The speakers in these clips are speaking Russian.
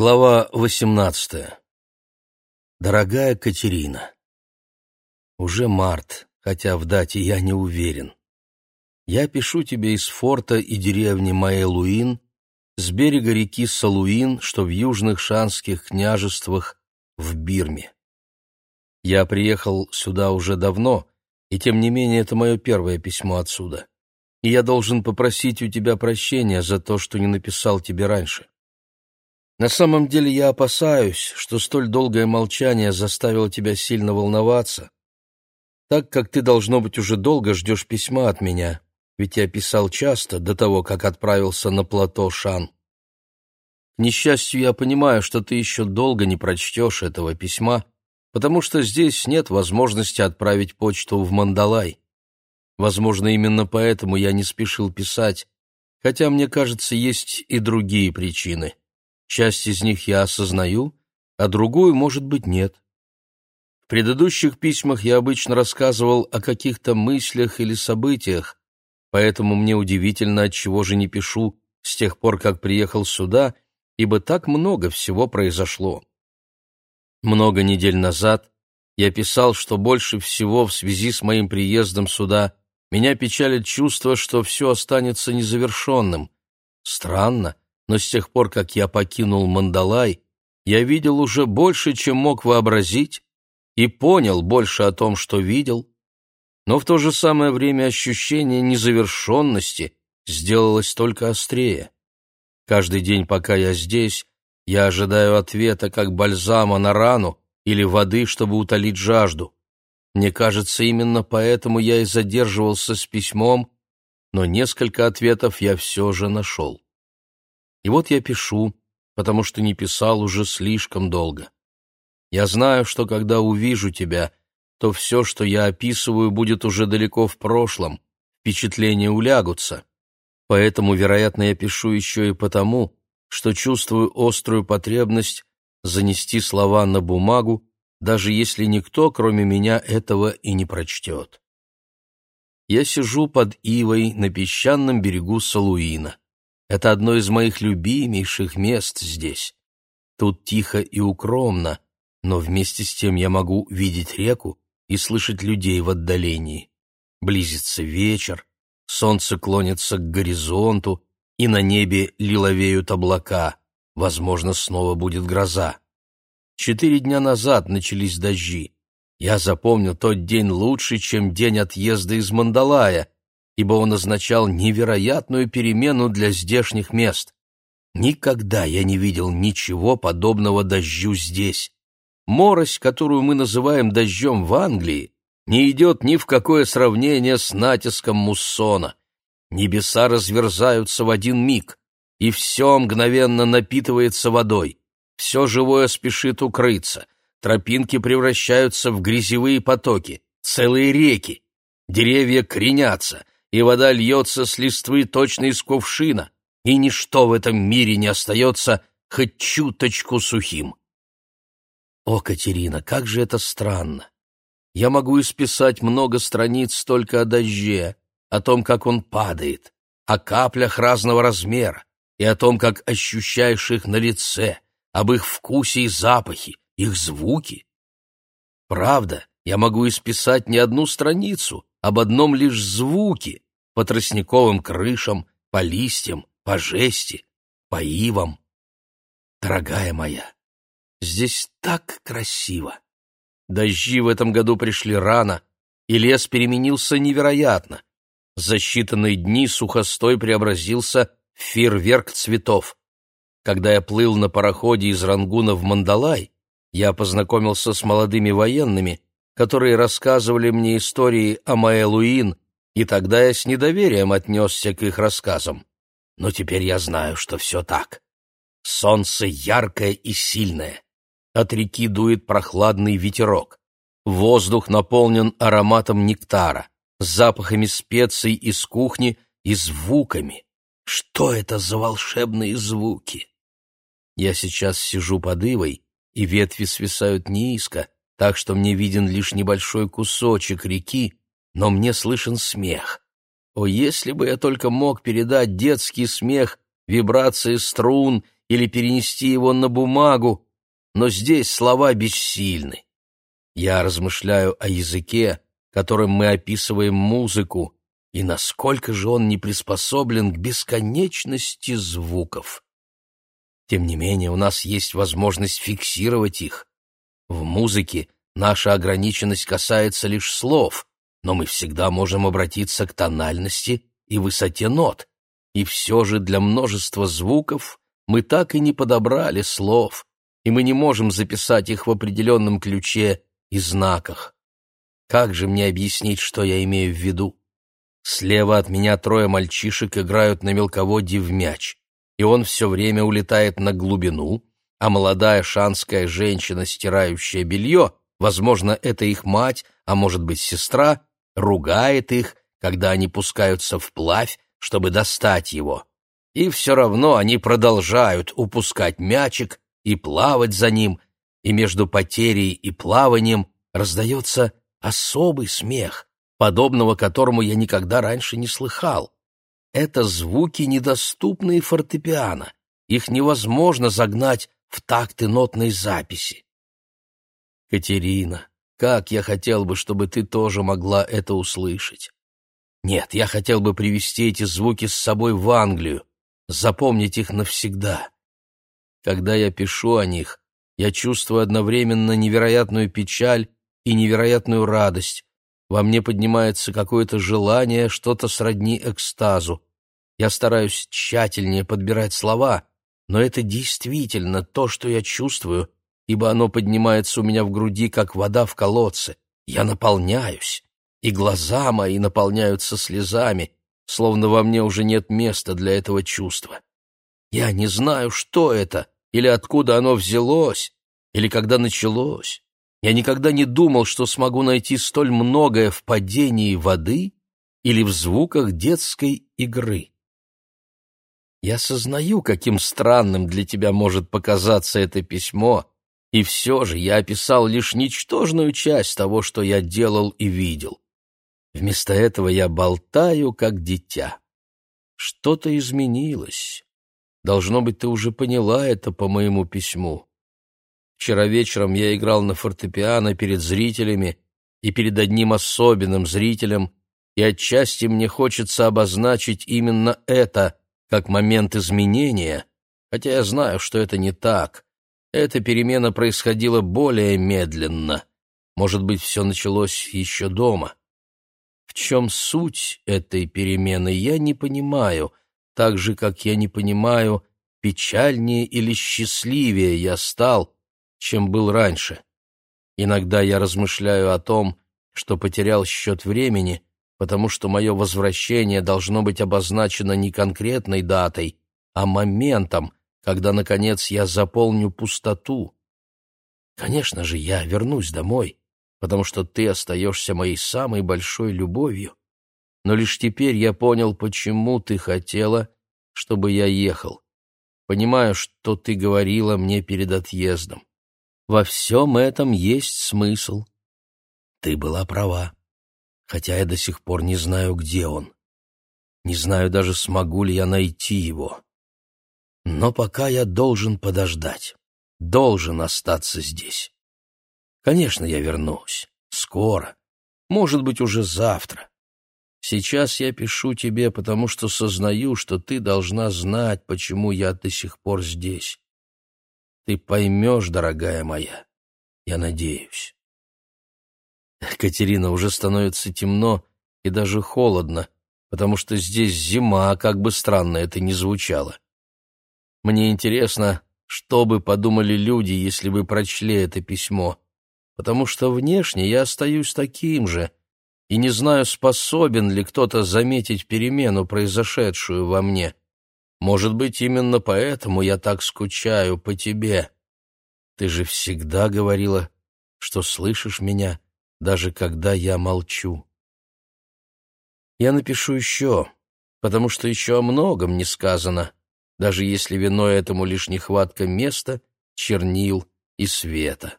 Глава 18. Дорогая Катерина, уже март, хотя в дате я не уверен. Я пишу тебе из форта и деревни Маэлуин, с берега реки Салуин, что в южных шанских княжествах в Бирме. Я приехал сюда уже давно, и тем не менее это мое первое письмо отсюда. И я должен попросить у тебя прощения за то, что не написал тебе раньше. На самом деле я опасаюсь, что столь долгое молчание заставило тебя сильно волноваться, так как ты, должно быть, уже долго ждешь письма от меня, ведь я писал часто до того, как отправился на плато Шан. К несчастью, я понимаю, что ты еще долго не прочтешь этого письма, потому что здесь нет возможности отправить почту в Мандалай. Возможно, именно поэтому я не спешил писать, хотя, мне кажется, есть и другие причины. Часть из них я осознаю, а другую, может быть, нет. В предыдущих письмах я обычно рассказывал о каких-то мыслях или событиях, поэтому мне удивительно, от чего же не пишу с тех пор, как приехал сюда, ибо так много всего произошло. Много недель назад я писал, что больше всего в связи с моим приездом сюда меня печалит чувство, что все останется незавершенным. Странно, но с тех пор, как я покинул Мандалай, я видел уже больше, чем мог вообразить, и понял больше о том, что видел, но в то же самое время ощущение незавершенности сделалось только острее. Каждый день, пока я здесь, я ожидаю ответа, как бальзама на рану или воды, чтобы утолить жажду. Мне кажется, именно поэтому я и задерживался с письмом, но несколько ответов я все же нашел. И вот я пишу, потому что не писал уже слишком долго. Я знаю, что когда увижу тебя, то все, что я описываю, будет уже далеко в прошлом, впечатления улягутся. Поэтому, вероятно, я пишу еще и потому, что чувствую острую потребность занести слова на бумагу, даже если никто, кроме меня, этого и не прочтет. Я сижу под ивой на песчаном берегу Салуина. Это одно из моих любимейших мест здесь. Тут тихо и укромно, но вместе с тем я могу видеть реку и слышать людей в отдалении. Близится вечер, солнце клонится к горизонту, и на небе лиловеют облака. Возможно, снова будет гроза. Четыре дня назад начались дожди. Я запомнил тот день лучше, чем день отъезда из Мандалая, ибо он означал невероятную перемену для здешних мест. Никогда я не видел ничего подобного дождю здесь. Морось, которую мы называем дождем в Англии, не идет ни в какое сравнение с натиском муссона. Небеса разверзаются в один миг, и все мгновенно напитывается водой. Все живое спешит укрыться, тропинки превращаются в грязевые потоки, целые реки, деревья кренятся, и вода льется с листвы точно из кувшина, и ничто в этом мире не остается хоть чуточку сухим. О, Катерина, как же это странно! Я могу исписать много страниц только о дожде, о том, как он падает, о каплях разного размера и о том, как ощущаешь их на лице, об их вкусе и запахе, их звуки. Правда, я могу исписать не одну страницу, об одном лишь звуке, по тростниковым крышам, по листьям, по жести, по ивам. Дорогая моя, здесь так красиво. Дожди в этом году пришли рано, и лес переменился невероятно. За считанные дни сухостой преобразился в фейерверк цветов. Когда я плыл на пароходе из Рангуна в Мандалай, я познакомился с молодыми военными, которые рассказывали мне истории о Маэлуин, и тогда я с недоверием отнесся к их рассказам. Но теперь я знаю, что все так. Солнце яркое и сильное. От реки дует прохладный ветерок. Воздух наполнен ароматом нектара, запахами специй из кухни и звуками. Что это за волшебные звуки? Я сейчас сижу под ивой, и ветви свисают низко, так что мне виден лишь небольшой кусочек реки, но мне слышен смех. О, если бы я только мог передать детский смех, вибрации струн или перенести его на бумагу, но здесь слова бессильны. Я размышляю о языке, которым мы описываем музыку, и насколько же он не приспособлен к бесконечности звуков. Тем не менее, у нас есть возможность фиксировать их. В музыке наша ограниченность касается лишь слов, но мы всегда можем обратиться к тональности и высоте нот. И все же для множества звуков мы так и не подобрали слов, и мы не можем записать их в определенном ключе и знаках. Как же мне объяснить, что я имею в виду? Слева от меня трое мальчишек играют на мелководье в мяч, и он все время улетает на глубину, а молодая шанская женщина, стирающая белье, возможно, это их мать, а может быть сестра, ругает их, когда они пускаются вплавь, чтобы достать его. И все равно они продолжают упускать мячик и плавать за ним, и между потерей и плаванием раздается особый смех, подобного которому я никогда раньше не слыхал. Это звуки, недоступные фортепиано. Их невозможно загнать в такты нотной записи. Катерина, как я хотел бы, чтобы ты тоже могла это услышать. Нет, я хотел бы привести эти звуки с собой в Англию, запомнить их навсегда. Когда я пишу о них, я чувствую одновременно невероятную печаль и невероятную радость. Во мне поднимается какое-то желание, что-то сродни экстазу. Я стараюсь тщательнее подбирать слова, но это действительно то, что я чувствую, ибо оно поднимается у меня в груди, как вода в колодце. Я наполняюсь, и глаза мои наполняются слезами, словно во мне уже нет места для этого чувства. Я не знаю, что это, или откуда оно взялось, или когда началось. Я никогда не думал, что смогу найти столь многое в падении воды или в звуках детской игры. Я сознаю, каким странным для тебя может показаться это письмо, и все же я описал лишь ничтожную часть того, что я делал и видел. Вместо этого я болтаю, как дитя. Что-то изменилось. Должно быть, ты уже поняла это по моему письму. Вчера вечером я играл на фортепиано перед зрителями и перед одним особенным зрителем, и отчасти мне хочется обозначить именно это как момент изменения, хотя я знаю, что это не так. Эта перемена происходила более медленно. Может быть, все началось еще дома. В чем суть этой перемены, я не понимаю, так же, как я не понимаю, печальнее или счастливее я стал, чем был раньше. Иногда я размышляю о том, что потерял счет времени, потому что мое возвращение должно быть обозначено не конкретной датой, а моментом, когда, наконец, я заполню пустоту. Конечно же, я вернусь домой, потому что ты остаешься моей самой большой любовью. Но лишь теперь я понял, почему ты хотела, чтобы я ехал. Понимаю, что ты говорила мне перед отъездом. Во всем этом есть смысл. Ты была права, хотя я до сих пор не знаю, где он. Не знаю даже, смогу ли я найти его. Но пока я должен подождать, должен остаться здесь. Конечно, я вернусь. Скоро. Может быть, уже завтра. Сейчас я пишу тебе, потому что сознаю, что ты должна знать, почему я до сих пор здесь. Ты поймешь, дорогая моя. Я надеюсь. Катерина, уже становится темно и даже холодно, потому что здесь зима, как бы странно это ни звучало. Мне интересно, что бы подумали люди, если бы прочли это письмо потому что внешне я остаюсь таким же и не знаю, способен ли кто-то заметить перемену, произошедшую во мне. Может быть, именно поэтому я так скучаю по тебе. Ты же всегда говорила, что слышишь меня, даже когда я молчу. Я напишу еще, потому что еще о многом не сказано, даже если виной этому лишь нехватка места, чернил и света.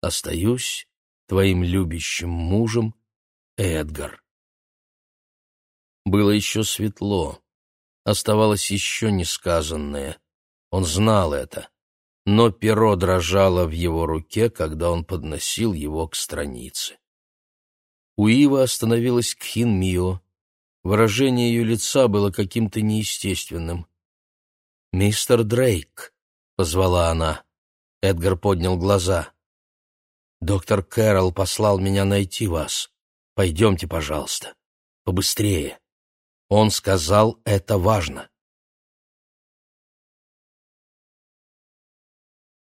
Остаюсь твоим любящим мужем, Эдгар. Было еще светло, оставалось еще несказанное. Он знал это, но перо дрожало в его руке, когда он подносил его к странице. У Ивы остановилась Кхин Мио. Выражение ее лица было каким-то неестественным. «Мистер Дрейк», — позвала она. Эдгар поднял глаза. «Доктор Кэрролл послал меня найти вас. Пойдемте, пожалуйста. Побыстрее». Он сказал, это важно.